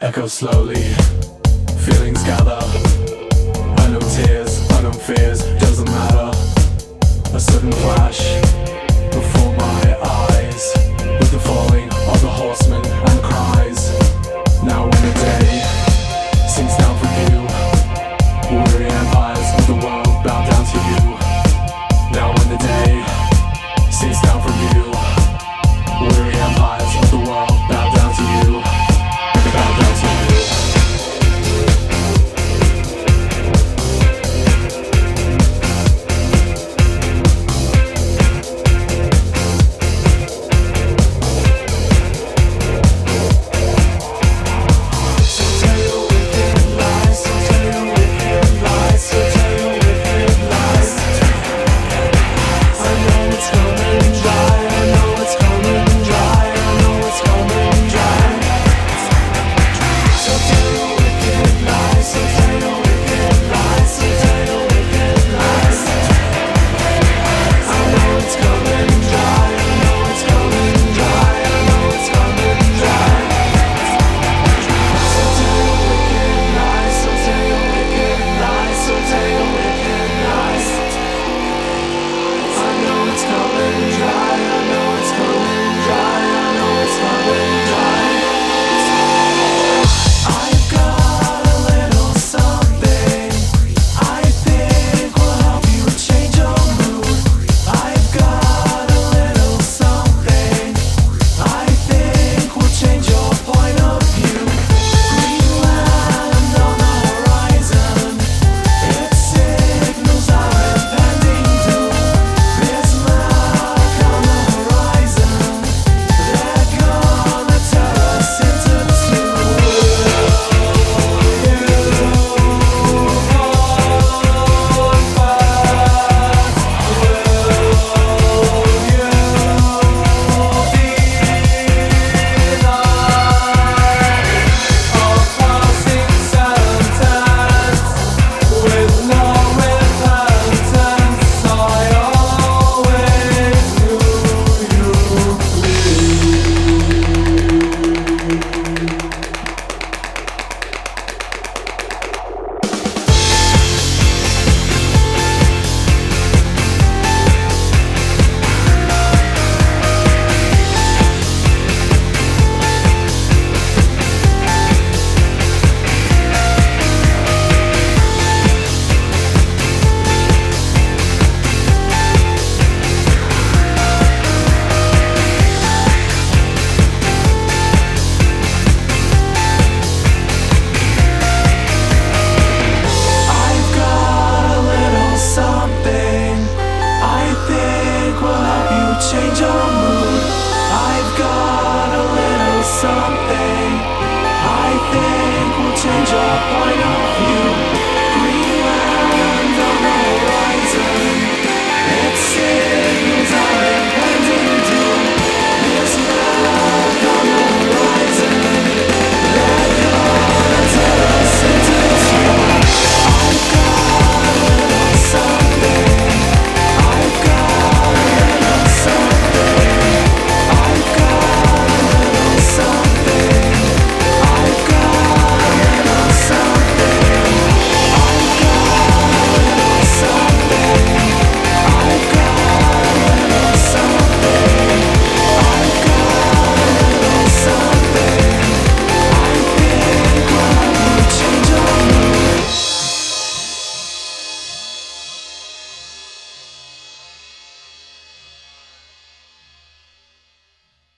Echo slowly, feelings gather. Unknown tears, unknown fears, doesn't matter. A sudden flash